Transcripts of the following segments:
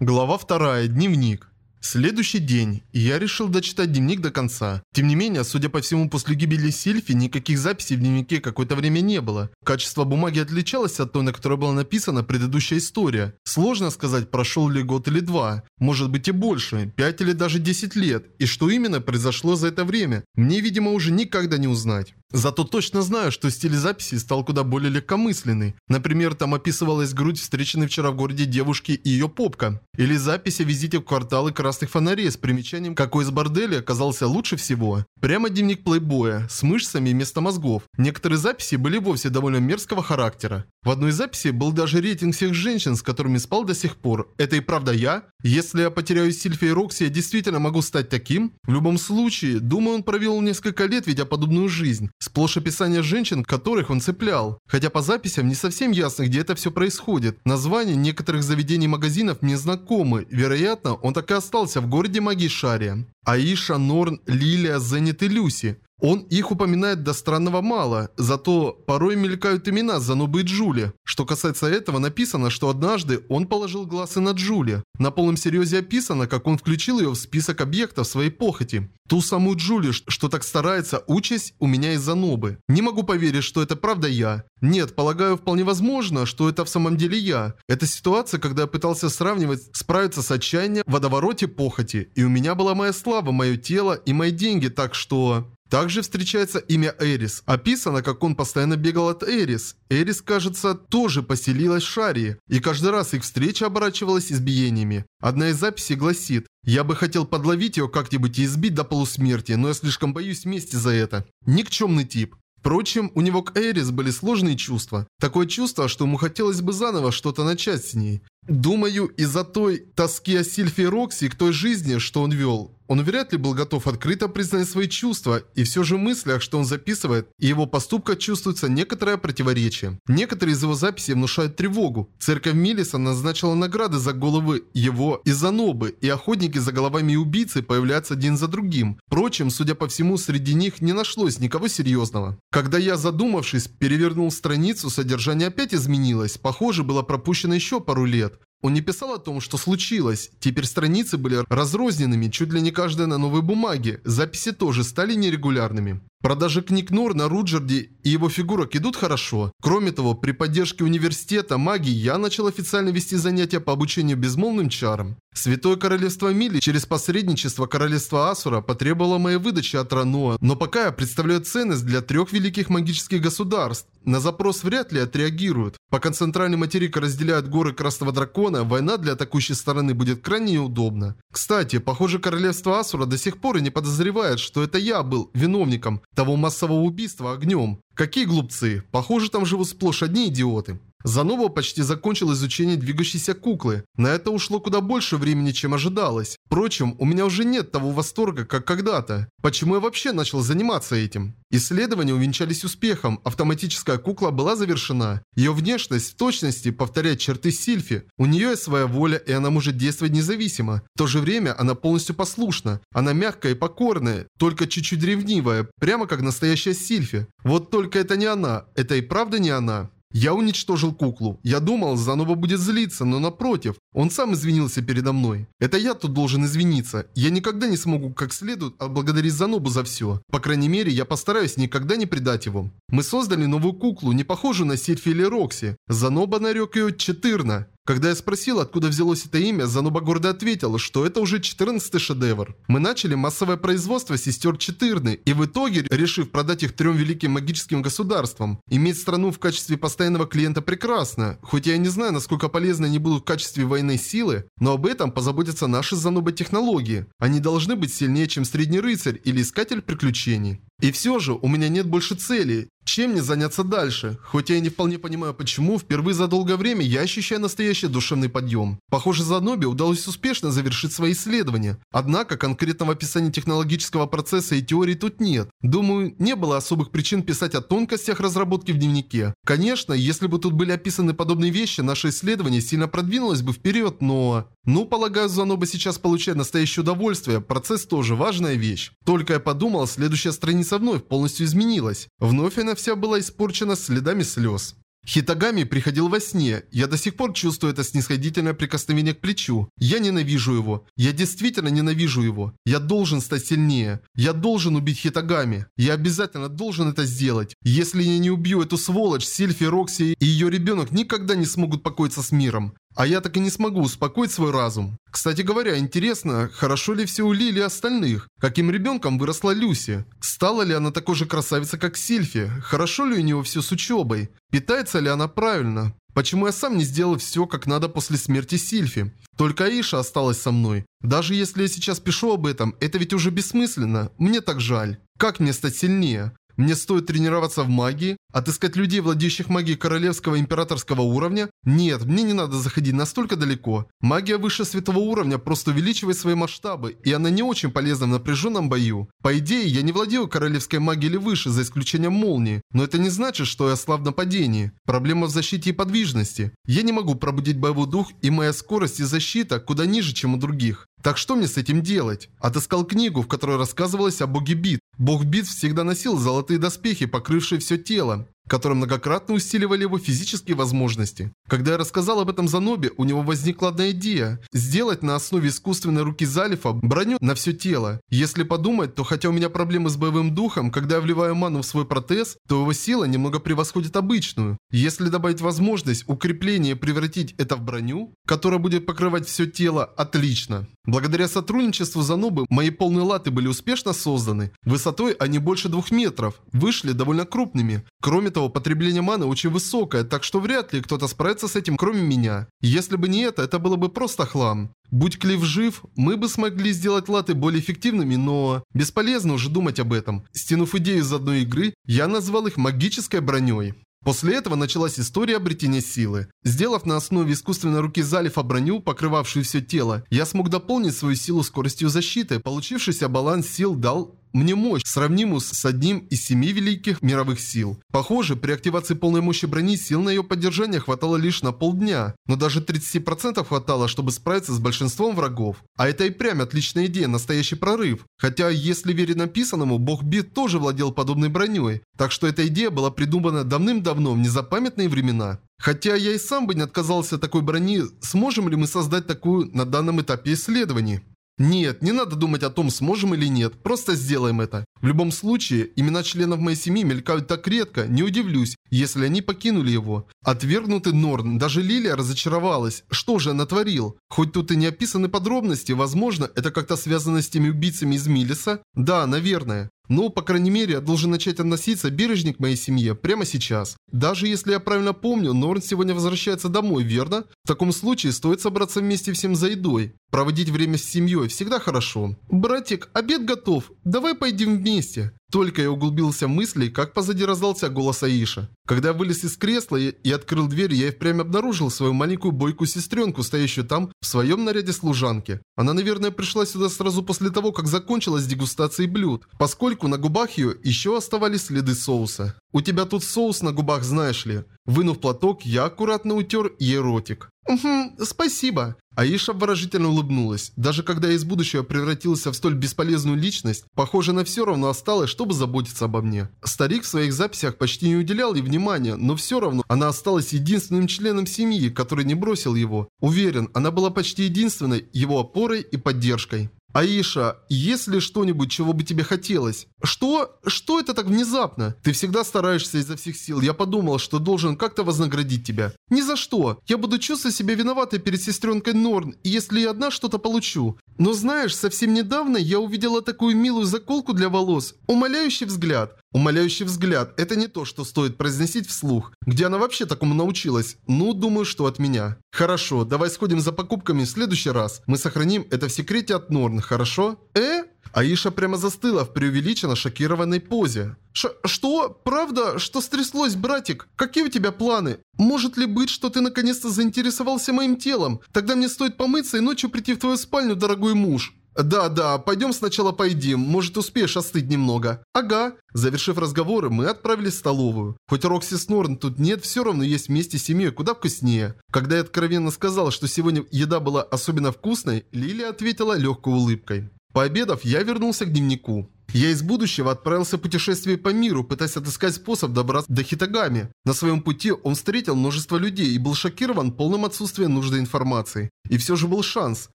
Глава 2. Дневник. Следующий день, и я решил дочитать дневник до конца. Тем не менее, судя по всему, после гибели Сильфи никаких записей в дневнике какое-то время не было. Качество бумаги отличалось от той, на которой была написана предыдущая история. Сложно сказать, прошел ли год или два, может быть и больше, пять или даже десять лет, и что именно произошло за это время, мне, видимо, уже никогда не узнать. Зато точно знаю, что стиль записи стал куда более легкомысленный. Например, там описывалась грудь встреченной вчера в городе девушки и ее попка. Или запись о визите в кварталы красных фонарей с примечанием, какой из борделей оказался лучше всего. Прямо дневник плейбоя, с мышцами вместо мозгов. Некоторые записи были вовсе довольно мерзкого характера. В одной записи был даже рейтинг всех женщин, с которыми спал до сих пор. Это и правда я? Если я потеряю Сильфи и Рокси, я действительно могу стать таким? В любом случае, думаю, он провел несколько лет, ведя подобную жизнь. Сплошь описание женщин, которых он цеплял. Хотя по записям не совсем ясно, где это все происходит. Названия некоторых заведений и магазинов мне знакомы. Вероятно, он так и остался в городе магии Шария. Аиша, Норн, Лилия, Зенит и Люси. Он их упоминает до странного мало, зато порой мелькают имена Занубы и Джули. Что касается этого, написано, что однажды он положил глаз и на Джули. На полном серьезе описано, как он включил ее в список объектов своей похоти. Ту самую Джули, что так старается, участь у меня из Занобы. Не могу поверить, что это правда я. Нет, полагаю, вполне возможно, что это в самом деле я. Это ситуация, когда я пытался сравнивать, справиться с отчаянием в водовороте похоти. И у меня была моя слава, мое тело и мои деньги, так что... Также встречается имя Эрис. Описано, как он постоянно бегал от Эрис. Эрис, кажется, тоже поселилась в Шарии, и каждый раз их встреча оборачивалась избиениями. Одна из записей гласит «Я бы хотел подловить ее как-нибудь и избить до полусмерти, но я слишком боюсь мести за это». Никчемный тип. Впрочем, у него к Эрис были сложные чувства. Такое чувство, что ему хотелось бы заново что-то начать с ней. Думаю, из-за той тоски о Сильфе и Рокси к той жизни, что он вел, он вряд ли был готов открыто признать свои чувства, и все же в мыслях, что он записывает, и его поступках чувствуется некоторое противоречие. Некоторые из его записей внушают тревогу. Церковь Милиса назначила награды за головы его и за нобы, и охотники за головами убийцы появляются один за другим. Впрочем, судя по всему, среди них не нашлось никого серьезного. Когда я, задумавшись, перевернул страницу, содержание опять изменилось. Похоже, было пропущено еще пару лет. Он не писал о том, что случилось. Теперь страницы были разрозненными, чуть ли не каждая на новой бумаге. Записи тоже стали нерегулярными. Продажи книг Нор на Руджерде и его фигурок идут хорошо. Кроме того, при поддержке университета магии я начал официально вести занятия по обучению безмолвным чарам. Святое Королевство Мили через посредничество Королевства Асура потребовало моей выдачи от Рануа, но пока я представляю ценность для трех великих магических государств. На запрос вряд ли отреагируют. Пока центральный материк разделяют горы Красного Дракона, война для атакующей стороны будет крайне неудобна. Кстати, похоже, Королевство Асура до сих пор и не подозревает, что это я был виновником того массового убийства огнем. Какие глупцы. Похоже, там живут сплошь одни идиоты. Занова почти закончил изучение двигающейся куклы. На это ушло куда больше времени, чем ожидалось. Впрочем, у меня уже нет того восторга, как когда-то. Почему я вообще начал заниматься этим? Исследования увенчались успехом, автоматическая кукла была завершена. Ее внешность в точности повторяет черты Сильфи. У нее есть своя воля, и она может действовать независимо. В то же время она полностью послушна. Она мягкая и покорная, только чуть-чуть ревнивая, прямо как настоящая Сильфи. Вот только это не она, это и правда не она. Я уничтожил куклу. Я думал, Занова будет злиться, но напротив, он сам извинился передо мной. Это я тут должен извиниться. Я никогда не смогу как следует отблагодарить Занобу за все. По крайней мере, я постараюсь никогда не предать его. Мы создали новую куклу, не похожую на Сильфи или Рокси. Заноба нарек ее Четырна. Когда я спросил, откуда взялось это имя, Зануба гордо ответил, что это уже 14 шедевр. Мы начали массовое производство сестер Четырны, и в итоге, решив продать их трем великим магическим государствам, иметь страну в качестве постоянного клиента прекрасно. Хоть я не знаю, насколько полезны они будут в качестве военной силы, но об этом позаботятся наши Зануба технологии. Они должны быть сильнее, чем средний рыцарь или искатель приключений. И все же у меня нет больше цели. Чем мне заняться дальше? Хоть я и не вполне понимаю почему, впервые за долгое время я ощущаю настоящий душевный подъем. Похоже, Занобе удалось успешно завершить свои исследования. Однако конкретного описания технологического процесса и теории тут нет. Думаю, не было особых причин писать о тонкостях разработки в дневнике. Конечно, если бы тут были описаны подобные вещи, наше исследование сильно продвинулось бы вперед, но... Ну, полагаю, Заноба сейчас получает настоящее удовольствие, процесс тоже важная вещь. Только я подумал, следующая страница вновь полностью изменилась. Вновь она вся была испорчена следами слез. Хитагами приходил во сне. Я до сих пор чувствую это снисходительное прикосновение к плечу. Я ненавижу его. Я действительно ненавижу его. Я должен стать сильнее. Я должен убить Хитагами. Я обязательно должен это сделать. Если я не убью эту сволочь, Сильфи, Рокси и ее ребенок никогда не смогут покоиться с миром. А я так и не смогу успокоить свой разум. Кстати говоря, интересно, хорошо ли все у Лили и остальных? Каким ребенком выросла Люси? Стала ли она такой же красавицей, как Сильфи? Хорошо ли у нее все с учебой? Питается ли она правильно? Почему я сам не сделал все как надо после смерти Сильфи? Только Аиша осталась со мной. Даже если я сейчас пишу об этом, это ведь уже бессмысленно. Мне так жаль. Как мне стать сильнее? Мне стоит тренироваться в магии? Отыскать людей, владеющих магией королевского императорского уровня? Нет, мне не надо заходить настолько далеко. Магия выше светового уровня просто увеличивает свои масштабы, и она не очень полезна в напряженном бою. По идее, я не владею королевской магией или выше, за исключением молнии, но это не значит, что я слаб в нападении. Проблема в защите и подвижности. Я не могу пробудить боевой дух, и моя скорость и защита куда ниже, чем у других. Так что мне с этим делать? Отыскал книгу, в которой рассказывалось о боге бит. Бог бит всегда носил золотые доспехи, покрывшие все тело которые многократно усиливали его физические возможности. Когда я рассказал об этом Занобе, у него возникла одна идея – сделать на основе искусственной руки Залифа броню на все тело. Если подумать, то хотя у меня проблемы с боевым духом, когда я вливаю ману в свой протез, то его сила немного превосходит обычную. Если добавить возможность укрепления и превратить это в броню, которая будет покрывать все тело, отлично. Благодаря сотрудничеству Занобы, мои полные латы были успешно созданы. Высотой они больше двух метров, вышли довольно крупными. Кроме того, того, потребление маны очень высокое, так что вряд ли кто-то справится с этим, кроме меня. Если бы не это, это было бы просто хлам. Будь Клифф жив, мы бы смогли сделать латы более эффективными, но... Бесполезно уже думать об этом. Стянув идею из одной игры, я назвал их магической броней. После этого началась история обретения силы. Сделав на основе искусственной руки Залифа броню, покрывавшую все тело, я смог дополнить свою силу скоростью защиты. Получившийся баланс сил дал мне мощь, сравнимую с одним из семи великих мировых сил. Похоже, при активации полной мощи брони сил на ее поддержание хватало лишь на полдня, но даже 30% хватало, чтобы справиться с большинством врагов. А это и прям отличная идея, настоящий прорыв. Хотя, если верить написанному, бог Бит тоже владел подобной броней, так что эта идея была придумана давным-давно в незапамятные времена. Хотя я и сам бы не отказался от такой брони, сможем ли мы создать такую на данном этапе исследований? Нет, не надо думать о том, сможем или нет, просто сделаем это. В любом случае, имена членов моей семьи мелькают так редко, не удивлюсь, если они покинули его. Отвергнутый Норн, даже Лилия разочаровалась. Что же она творил? Хоть тут и не описаны подробности, возможно, это как-то связано с теми убийцами из Милиса? Да, наверное. Но, по крайней мере, я должен начать относиться бережнее к моей семье прямо сейчас. Даже если я правильно помню, Норн сегодня возвращается домой, верно? В таком случае стоит собраться вместе всем за едой. Проводить время с семьей всегда хорошо. Братик, обед готов. Давай пойдем вместе. província. Только я углубился в мысли, как позади раздался голос Аиша. Когда я вылез из кресла и, открыл дверь, я и впрямь обнаружил свою маленькую бойкую сестренку, стоящую там в своем наряде служанки. Она, наверное, пришла сюда сразу после того, как закончилась дегустацией блюд, поскольку на губах ее еще оставались следы соуса. «У тебя тут соус на губах, знаешь ли?» Вынув платок, я аккуратно утер ей ротик. «Угу, спасибо». Аиша выражительно улыбнулась. Даже когда я из будущего превратился в столь бесполезную личность, похоже, она все равно осталась, чтобы заботиться обо мне. Старик в своих записях почти не уделял ей внимания, но все равно она осталась единственным членом семьи, который не бросил его. Уверен, она была почти единственной его опорой и поддержкой. «Аиша, есть ли что-нибудь, чего бы тебе хотелось?» «Что? Что это так внезапно? Ты всегда стараешься изо всех сил. Я подумал, что должен как-то вознаградить тебя». «Ни за что. Я буду чувствовать себя виноватой перед сестренкой Норн, если я одна что-то получу. Но знаешь, совсем недавно я увидела такую милую заколку для волос. Умоляющий взгляд. Умоляющий взгляд – это не то, что стоит произносить вслух. Где она вообще такому научилась? Ну, думаю, что от меня. Хорошо, давай сходим за покупками в следующий раз. Мы сохраним это в секрете от Норн, хорошо? Э? Аиша прямо застыла в преувеличенно шокированной позе. Ш «Что? Правда? Что стряслось, братик? Какие у тебя планы? Может ли быть, что ты наконец-то заинтересовался моим телом? Тогда мне стоит помыться и ночью прийти в твою спальню, дорогой муж». «Да-да, пойдем сначала поедим, может успеешь остыть немного». «Ага». Завершив разговоры, мы отправились в столовую. Хоть Рокси с Норн тут нет, все равно есть вместе с семьей куда вкуснее. Когда я откровенно сказал, что сегодня еда была особенно вкусной, Лилия ответила легкой улыбкой. Пообедав, я вернулся к дневнику. Я из будущего отправился в путешествие по миру, пытаясь отыскать способ добраться до Хитагами. На своем пути он встретил множество людей и был шокирован полным отсутствием нужной информации. И все же был шанс.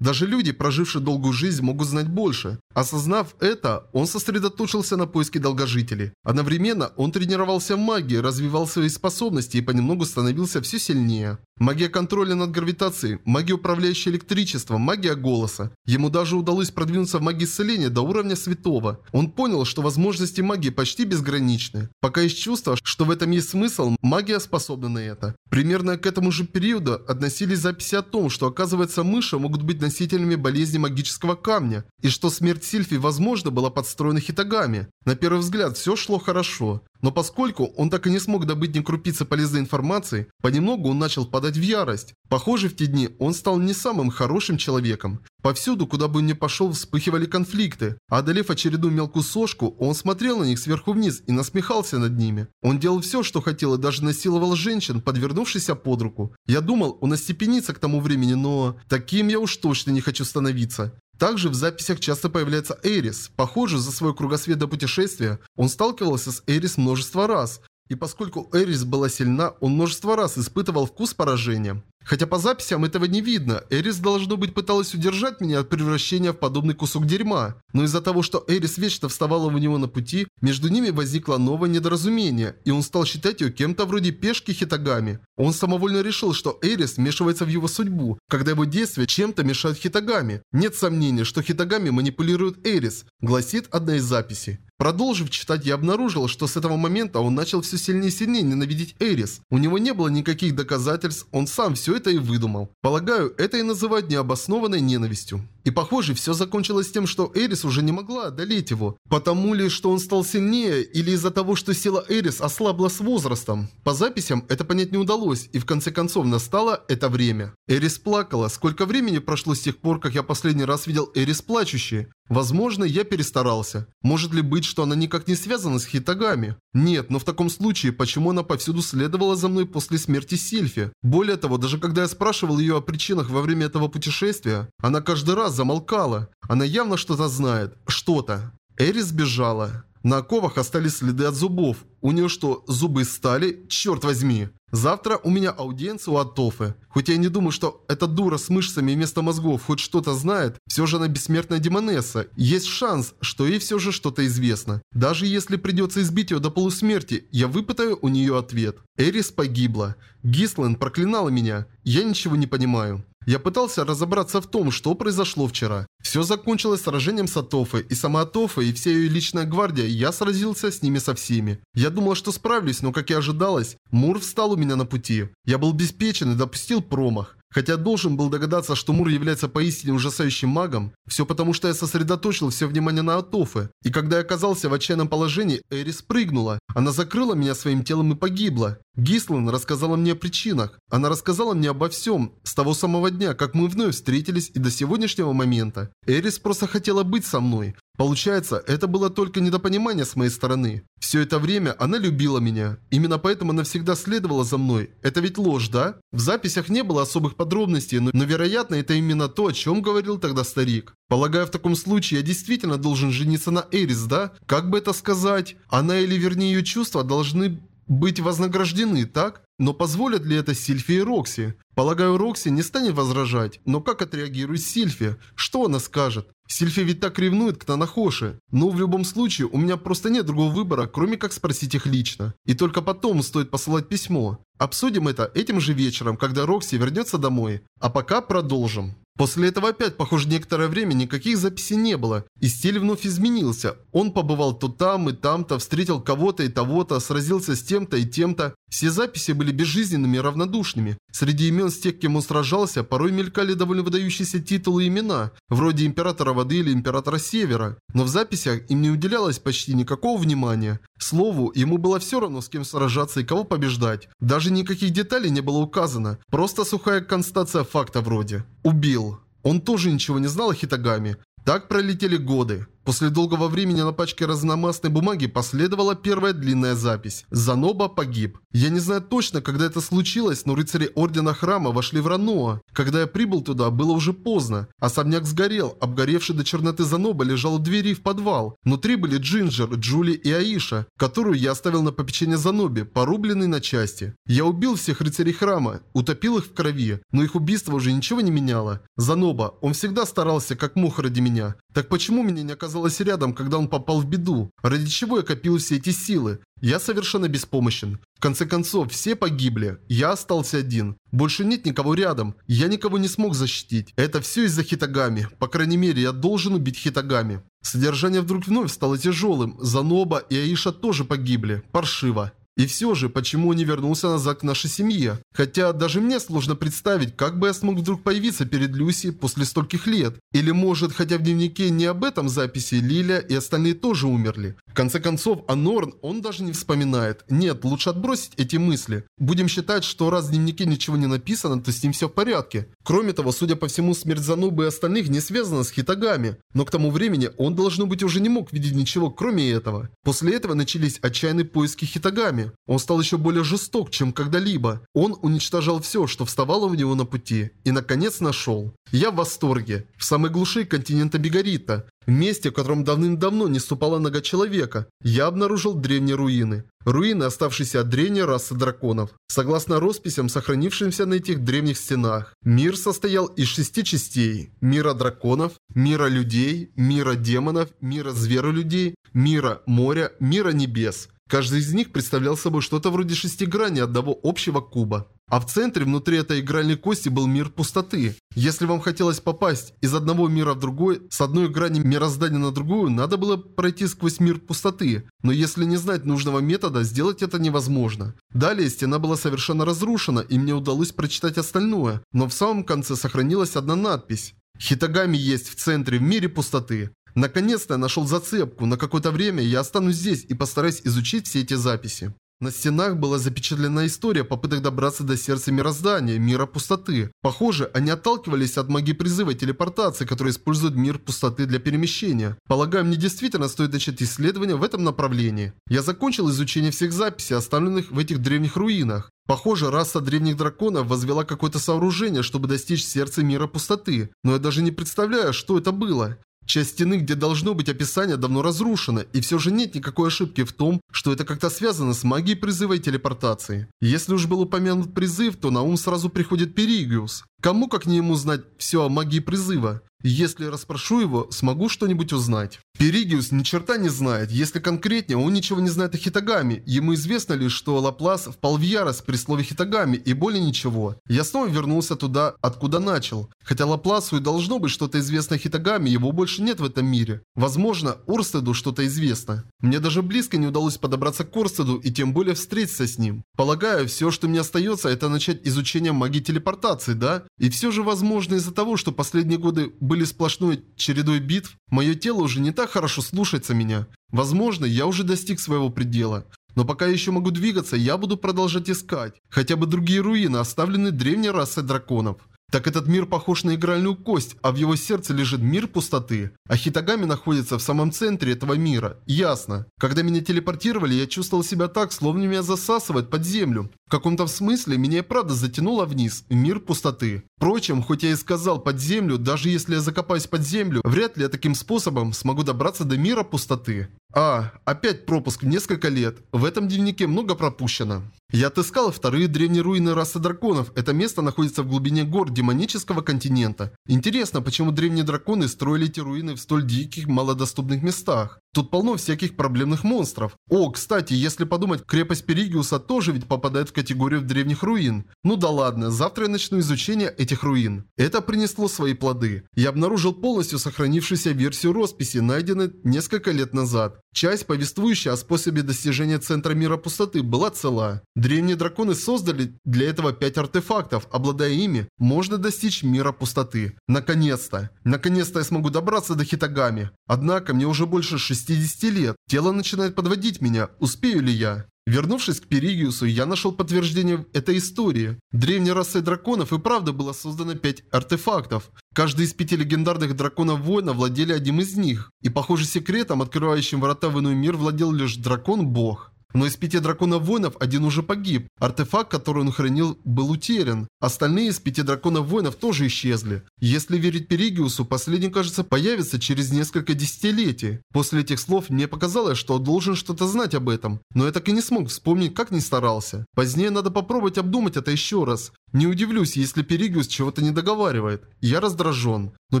Даже люди, прожившие долгую жизнь, могут знать больше. Осознав это, он сосредоточился на поиске долгожителей. Одновременно он тренировался в магии, развивал свои способности и понемногу становился все сильнее. Магия контроля над гравитацией, магия управляющая электричеством, магия голоса. Ему даже удалось продвинуться в магии исцеления до уровня святого. Он понял, что возможности магии почти безграничны. Пока есть чувство, что в этом есть смысл, магия способна на это. Примерно к этому же периоду относились записи о том, что оказывается мыши могут быть носителями болезни магического камня, и что смерть Сильфи возможно была подстроена Хитагами. На первый взгляд все шло хорошо. Но поскольку он так и не смог добыть ни крупицы полезной информации, понемногу он начал падать в ярость. Похоже, в те дни он стал не самым хорошим человеком. Повсюду, куда бы он ни пошел, вспыхивали конфликты. А одолев очередную мелкую сошку, он смотрел на них сверху вниз и насмехался над ними. Он делал все, что хотел и даже насиловал женщин, подвернувшихся под руку. Я думал, он остепенится к тому времени, но... Таким я уж точно не хочу становиться. Также в записях часто появляется Эрис. Похоже, за свое кругосветное путешествие он сталкивался с Эрис множество раз. И поскольку Эрис была сильна, он множество раз испытывал вкус поражения. Хотя по записям этого не видно, Эрис, должно быть, пыталась удержать меня от превращения в подобный кусок дерьма. Но из-за того, что Эрис вечно вставала у него на пути, между ними возникло новое недоразумение, и он стал считать ее кем-то вроде пешки Хитагами. Он самовольно решил, что Эрис вмешивается в его судьбу, когда его действия чем-то мешают Хитагами. Нет сомнения, что Хитагами манипулирует Эрис, гласит одна из записей. Продолжив читать, я обнаружил, что с этого момента он начал все сильнее и сильнее ненавидеть Эрис. У него не было никаких доказательств, он сам все это и выдумал. Полагаю, это и называют необоснованной ненавистью. И похоже, все закончилось тем, что Эрис уже не могла одолеть его. Потому ли, что он стал сильнее, или из-за того, что сила Эрис ослабла с возрастом. По записям это понять не удалось, и в конце концов настало это время. Эрис плакала. Сколько времени прошло с тех пор, как я последний раз видел Эрис плачущей? Возможно, я перестарался. Может ли быть, что она никак не связана с Хитагами? Нет, но в таком случае, почему она повсюду следовала за мной после смерти Сильфи? Более того, даже когда я спрашивал ее о причинах во время этого путешествия, она каждый раз замолкала. Она явно что-то знает. Что-то. Эрис сбежала. На оковах остались следы от зубов. У нее что, зубы стали? Черт возьми. Завтра у меня аудиенция у Атофы. Хоть я не думаю, что эта дура с мышцами вместо мозгов хоть что-то знает, все же она бессмертная демонесса. Есть шанс, что ей все же что-то известно. Даже если придется избить ее до полусмерти, я выпытаю у нее ответ. Эрис погибла. Гислен проклинала меня. Я ничего не понимаю. Я пытался разобраться в том, что произошло вчера. Все закончилось сражением с Атофой, и сама Атофа, и вся ее личная гвардия, я сразился с ними со всеми. Я думал, что справлюсь, но, как и ожидалось, Мур встал у меня на пути. Я был беспечен и допустил промах. Хотя должен был догадаться, что Мур является поистине ужасающим магом, все потому, что я сосредоточил все внимание на Атофе. И когда я оказался в отчаянном положении, Эрис прыгнула. Она закрыла меня своим телом и погибла. Гислан рассказала мне о причинах. Она рассказала мне обо всем, с того самого дня, как мы вновь встретились и до сегодняшнего момента. Эрис просто хотела быть со мной. Получается, это было только недопонимание с моей стороны. Все это время она любила меня. Именно поэтому она всегда следовала за мной. Это ведь ложь, да? В записях не было особых подробностей, но, но вероятно, это именно то, о чем говорил тогда старик. Полагаю, в таком случае я действительно должен жениться на Эрис, да? Как бы это сказать? Она или вернее ее чувства должны быть вознаграждены, так? Но позволят ли это Сильфи и Рокси? Полагаю, Рокси не станет возражать, но как отреагирует Сильфи? Что она скажет? Сильфи ведь так ревнует к Танахоши. Но в любом случае, у меня просто нет другого выбора, кроме как спросить их лично. И только потом стоит посылать письмо. Обсудим это этим же вечером, когда Рокси вернется домой. А пока продолжим. После этого опять, похоже, некоторое время никаких записей не было, и стиль вновь изменился. Он побывал то там и там-то, встретил кого-то и того-то, сразился с тем-то и тем-то. Все записи были безжизненными и равнодушными. Среди имен с тех, кем он сражался, порой мелькали довольно выдающиеся титулы и имена, вроде Императора Воды или Императора Севера. Но в записях им не уделялось почти никакого внимания. Слову, ему было все равно, с кем сражаться и кого побеждать. Даже никаких деталей не было указано. Просто сухая констатация факта вроде. Убил. Он тоже ничего не знал о Хитагами. Так пролетели годы. После долгого времени на пачке разномастной бумаги последовала первая длинная запись. Заноба погиб. Я не знаю точно, когда это случилось, но рыцари Ордена Храма вошли в Раноа. Когда я прибыл туда, было уже поздно. Особняк сгорел, обгоревший до черноты Заноба лежал у двери в подвал. Внутри были Джинджер, Джули и Аиша, которую я оставил на попечение Занобе, порубленный на части. Я убил всех рыцарей Храма, утопил их в крови, но их убийство уже ничего не меняло. Заноба, он всегда старался, как мог ради меня. Так почему меня не оказалось рядом, когда он попал в беду? Ради чего я копил все эти силы? Я совершенно беспомощен. В конце концов, все погибли. Я остался один. Больше нет никого рядом. Я никого не смог защитить. Это все из-за Хитагами. По крайней мере, я должен убить Хитагами. Содержание вдруг вновь стало тяжелым. Заноба и Аиша тоже погибли. Паршиво. И все же, почему он не вернулся назад к нашей семье? Хотя даже мне сложно представить, как бы я смог вдруг появиться перед Люси после стольких лет. Или может, хотя в дневнике не об этом записи, Лиля и остальные тоже умерли. В конце концов, о Норн он даже не вспоминает. Нет, лучше отбросить эти мысли. Будем считать, что раз в дневнике ничего не написано, то с ним все в порядке. Кроме того, судя по всему, смерть Занубы и остальных не связана с Хитагами. Но к тому времени он, должно быть, уже не мог видеть ничего, кроме этого. После этого начались отчаянные поиски Хитагами руками. Он стал еще более жесток, чем когда-либо. Он уничтожал все, что вставало у него на пути. И, наконец, нашел. Я в восторге. В самой глуши континента Бегарита, в месте, в котором давным-давно не ступала нога человека, я обнаружил древние руины. Руины, оставшиеся от древней расы драконов. Согласно росписям, сохранившимся на этих древних стенах, мир состоял из шести частей. Мира драконов, мира людей, мира демонов, мира зверолюдей, мира моря, мира небес. Каждый из них представлял собой что-то вроде шестиграни одного общего куба. А в центре, внутри этой игральной кости, был мир пустоты. Если вам хотелось попасть из одного мира в другой, с одной грани мироздания на другую, надо было пройти сквозь мир пустоты. Но если не знать нужного метода, сделать это невозможно. Далее стена была совершенно разрушена, и мне удалось прочитать остальное. Но в самом конце сохранилась одна надпись. Хитагами есть в центре в мире пустоты. Наконец-то я нашел зацепку. На какое-то время я останусь здесь и постараюсь изучить все эти записи. На стенах была запечатлена история попыток добраться до сердца мироздания, мира пустоты. Похоже, они отталкивались от магии призыва и телепортации, которая использует мир пустоты для перемещения. Полагаю, мне действительно стоит начать исследование в этом направлении. Я закончил изучение всех записей, оставленных в этих древних руинах. Похоже, раса древних драконов возвела какое-то сооружение, чтобы достичь сердца мира пустоты. Но я даже не представляю, что это было. Часть стены, где должно быть описание, давно разрушена, и все же нет никакой ошибки в том, что это как-то связано с магией призыва и телепортации. Если уж был упомянут призыв, то на ум сразу приходит Перигиус. Кому как не ему знать все о магии призыва? Если расспрошу его, смогу что-нибудь узнать. Перигиус ни черта не знает. Если конкретнее, он ничего не знает о Хитагами. Ему известно лишь, что Лаплас впал в ярость при слове Хитагами и более ничего. Я снова вернулся туда, откуда начал. Хотя Лапласу и должно быть что-то известно о Хитагами, его больше нет в этом мире. Возможно, Орстеду что-то известно. Мне даже близко не удалось подобраться к Орстеду и тем более встретиться с ним. Полагаю, все, что мне остается, это начать изучение магии телепортации, да? И все же возможно из-за того, что последние годы были сплошной чередой битв, мое тело уже не так хорошо слушается меня. Возможно, я уже достиг своего предела. Но пока я еще могу двигаться, я буду продолжать искать. Хотя бы другие руины, оставленные древней расой драконов. Так этот мир похож на игральную кость, а в его сердце лежит мир пустоты. А Хитагами находится в самом центре этого мира. Ясно. Когда меня телепортировали, я чувствовал себя так, словно меня засасывает под землю. В каком-то смысле меня и правда затянуло вниз, в мир пустоты. Впрочем, хоть я и сказал под землю, даже если я закопаюсь под землю, вряд ли я таким способом смогу добраться до мира пустоты. А, опять пропуск в несколько лет. В этом дневнике много пропущено. Я отыскал вторые древние руины расы драконов. Это место находится в глубине гор демонического континента. Интересно, почему древние драконы строили эти руины в столь диких, малодоступных местах. Тут полно всяких проблемных монстров. О, кстати, если подумать, крепость Перигиуса тоже ведь попадает в категорию древних руин. Ну да ладно, завтра я начну изучение этих руин. Это принесло свои плоды. Я обнаружил полностью сохранившуюся версию росписи, найденной несколько лет назад. Часть, повествующая о способе достижения центра мира пустоты, была цела. Древние драконы создали для этого пять артефактов. Обладая ими, можно достичь мира пустоты. Наконец-то. Наконец-то я смогу добраться до Хитагами. Однако, мне уже больше 60 лет. Тело начинает подводить меня. Успею ли я? Вернувшись к Перигиусу, я нашел подтверждение этой истории. Древней расой драконов и правда было создано пять артефактов. Каждый из пяти легендарных драконов-воина владели одним из них. И похоже секретом, открывающим врата в иной мир, владел лишь дракон-бог. Но из пяти драконов-воинов один уже погиб. Артефакт, который он хранил, был утерян. Остальные из пяти драконов-воинов тоже исчезли. Если верить Перигиусу, последний, кажется, появится через несколько десятилетий. После этих слов мне показалось, что должен что-то знать об этом. Но я так и не смог вспомнить, как не старался. Позднее надо попробовать обдумать это еще раз. Не удивлюсь, если Перигиус чего-то не договаривает. Я раздражен. Но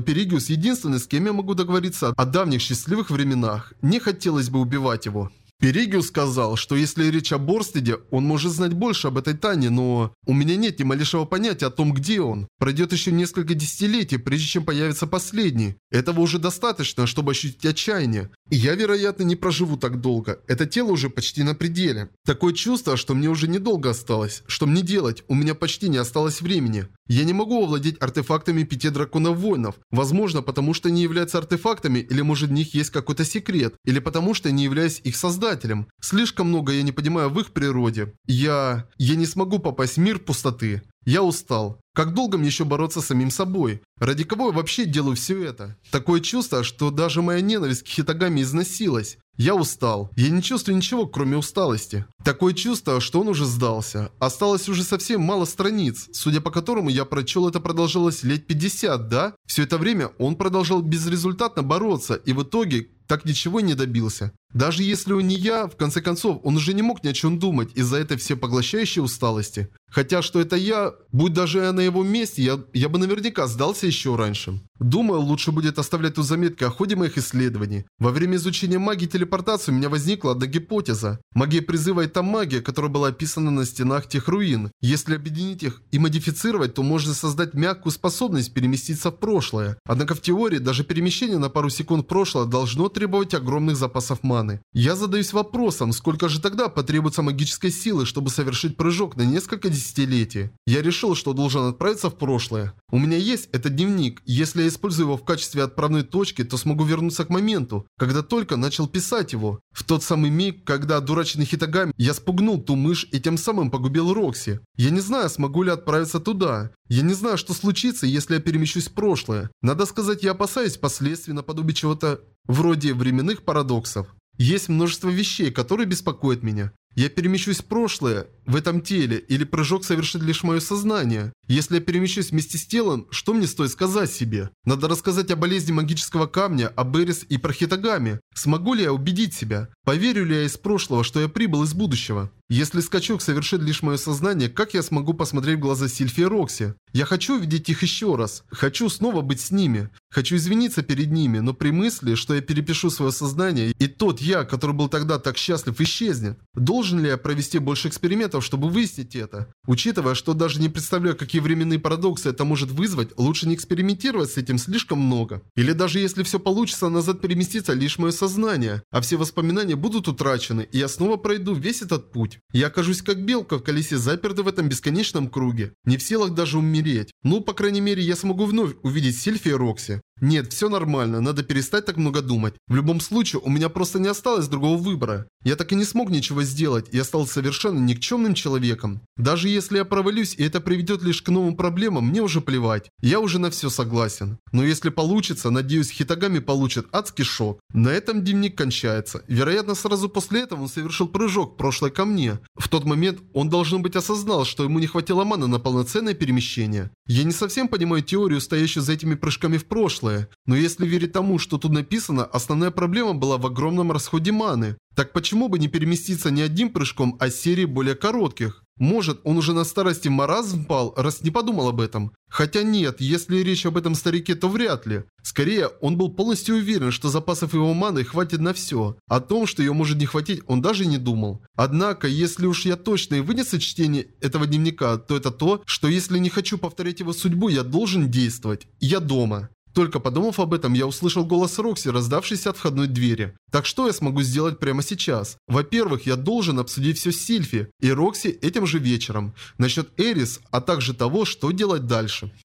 Перигиус единственный, с кем я могу договориться о давних счастливых временах. Не хотелось бы убивать его. Перигиус сказал, что если речь о Борстеде, он может знать больше об этой Тане, но у меня нет ни малейшего понятия о том, где он. Пройдет еще несколько десятилетий, прежде чем появится последний. Этого уже достаточно, чтобы ощутить отчаяние. И я, вероятно, не проживу так долго. Это тело уже почти на пределе. Такое чувство, что мне уже недолго осталось. Что мне делать? У меня почти не осталось времени. Я не могу овладеть артефактами пяти драконов-воинов. Возможно, потому что они являются артефактами, или может в них есть какой-то секрет, или потому что не являюсь их создателем. Слишком много я не понимаю в их природе. Я... Я не смогу попасть в мир пустоты. Я устал. Как долго мне еще бороться с самим собой? Ради кого я вообще делаю все это? Такое чувство, что даже моя ненависть к Хитагами износилась. Я устал. Я не чувствую ничего, кроме усталости. Такое чувство, что он уже сдался. Осталось уже совсем мало страниц, судя по которому я прочел это продолжалось лет 50, да? Все это время он продолжал безрезультатно бороться и в итоге так ничего не добился. Даже если он не я, в конце концов, он уже не мог ни о чем думать из-за этой всепоглощающей усталости. Хотя, что это я, будь даже я на его месте, я, я бы наверняка сдался еще раньше. Думаю, лучше будет оставлять тут заметки о ходе моих исследований. Во время изучения магии телепортации у меня возникла одна гипотеза. Магия призыва – это магия, которая была описана на стенах тех руин. Если объединить их и модифицировать, то можно создать мягкую способность переместиться в прошлое. Однако в теории даже перемещение на пару секунд прошлое должно требовать огромных запасов маны. Я задаюсь вопросом, сколько же тогда потребуется магической силы, чтобы совершить прыжок на несколько десятилетий десятилетий. Я решил, что должен отправиться в прошлое. У меня есть этот дневник. Если я использую его в качестве отправной точки, то смогу вернуться к моменту, когда только начал писать его. В тот самый миг, когда дурачный Хитагами, я спугнул ту мышь и тем самым погубил Рокси. Я не знаю, смогу ли отправиться туда. Я не знаю, что случится, если я перемещусь в прошлое. Надо сказать, я опасаюсь последствий наподобие чего-то вроде временных парадоксов. Есть множество вещей, которые беспокоят меня. Я перемещусь в прошлое, в этом теле, или прыжок совершит лишь мое сознание. Если я перемещусь вместе с телом, что мне стоит сказать себе? Надо рассказать о болезни магического камня, о Берис и про Хитагами. Смогу ли я убедить себя? Поверю ли я из прошлого, что я прибыл из будущего? Если скачок совершит лишь мое сознание, как я смогу посмотреть в глаза Сильфи и Рокси? Я хочу увидеть их еще раз. Хочу снова быть с ними. Хочу извиниться перед ними, но при мысли, что я перепишу свое сознание, и тот я, который был тогда так счастлив, исчезнет. Должен ли я провести больше экспериментов, чтобы выяснить это? Учитывая, что даже не представляю, какие временные парадоксы это может вызвать, лучше не экспериментировать с этим слишком много. Или даже если все получится, назад переместится лишь мое сознание, а все воспоминания будут утрачены, и я снова пройду весь этот путь. Я окажусь как белка в колесе, запертый в этом бесконечном круге. Не в силах даже умереть. Ну, по крайней мере, я смогу вновь увидеть Сильфи и Рокси. Нет, все нормально, надо перестать так много думать. В любом случае, у меня просто не осталось другого выбора. Я так и не смог ничего сделать, я стал совершенно никчемным человеком. Даже если я провалюсь и это приведет лишь к новым проблемам, мне уже плевать. Я уже на все согласен. Но если получится, надеюсь, Хитагами получит адский шок. На этом дневник кончается. Вероятно, сразу после этого он совершил прыжок прошлое ко мне. В тот момент он, должен быть, осознал, что ему не хватило маны на полноценное перемещение. Я не совсем понимаю теорию, стоящую за этими прыжками в прошлое. Но если верить тому, что тут написано, основная проблема была в огромном расходе маны. Так почему бы не переместиться не одним прыжком, а серией более коротких? Может, он уже на старости маразм впал, раз не подумал об этом? Хотя нет, если речь об этом старике, то вряд ли. Скорее, он был полностью уверен, что запасов его маны хватит на все. О том, что ее может не хватить, он даже не думал. Однако, если уж я точно и вынесу чтение этого дневника, то это то, что если не хочу повторять его судьбу, я должен действовать. Я дома. Только подумав об этом, я услышал голос Рокси, раздавшийся от входной двери. Так что я смогу сделать прямо сейчас? Во-первых, я должен обсудить все с Сильфи и Рокси этим же вечером. Насчет Эрис, а также того, что делать дальше.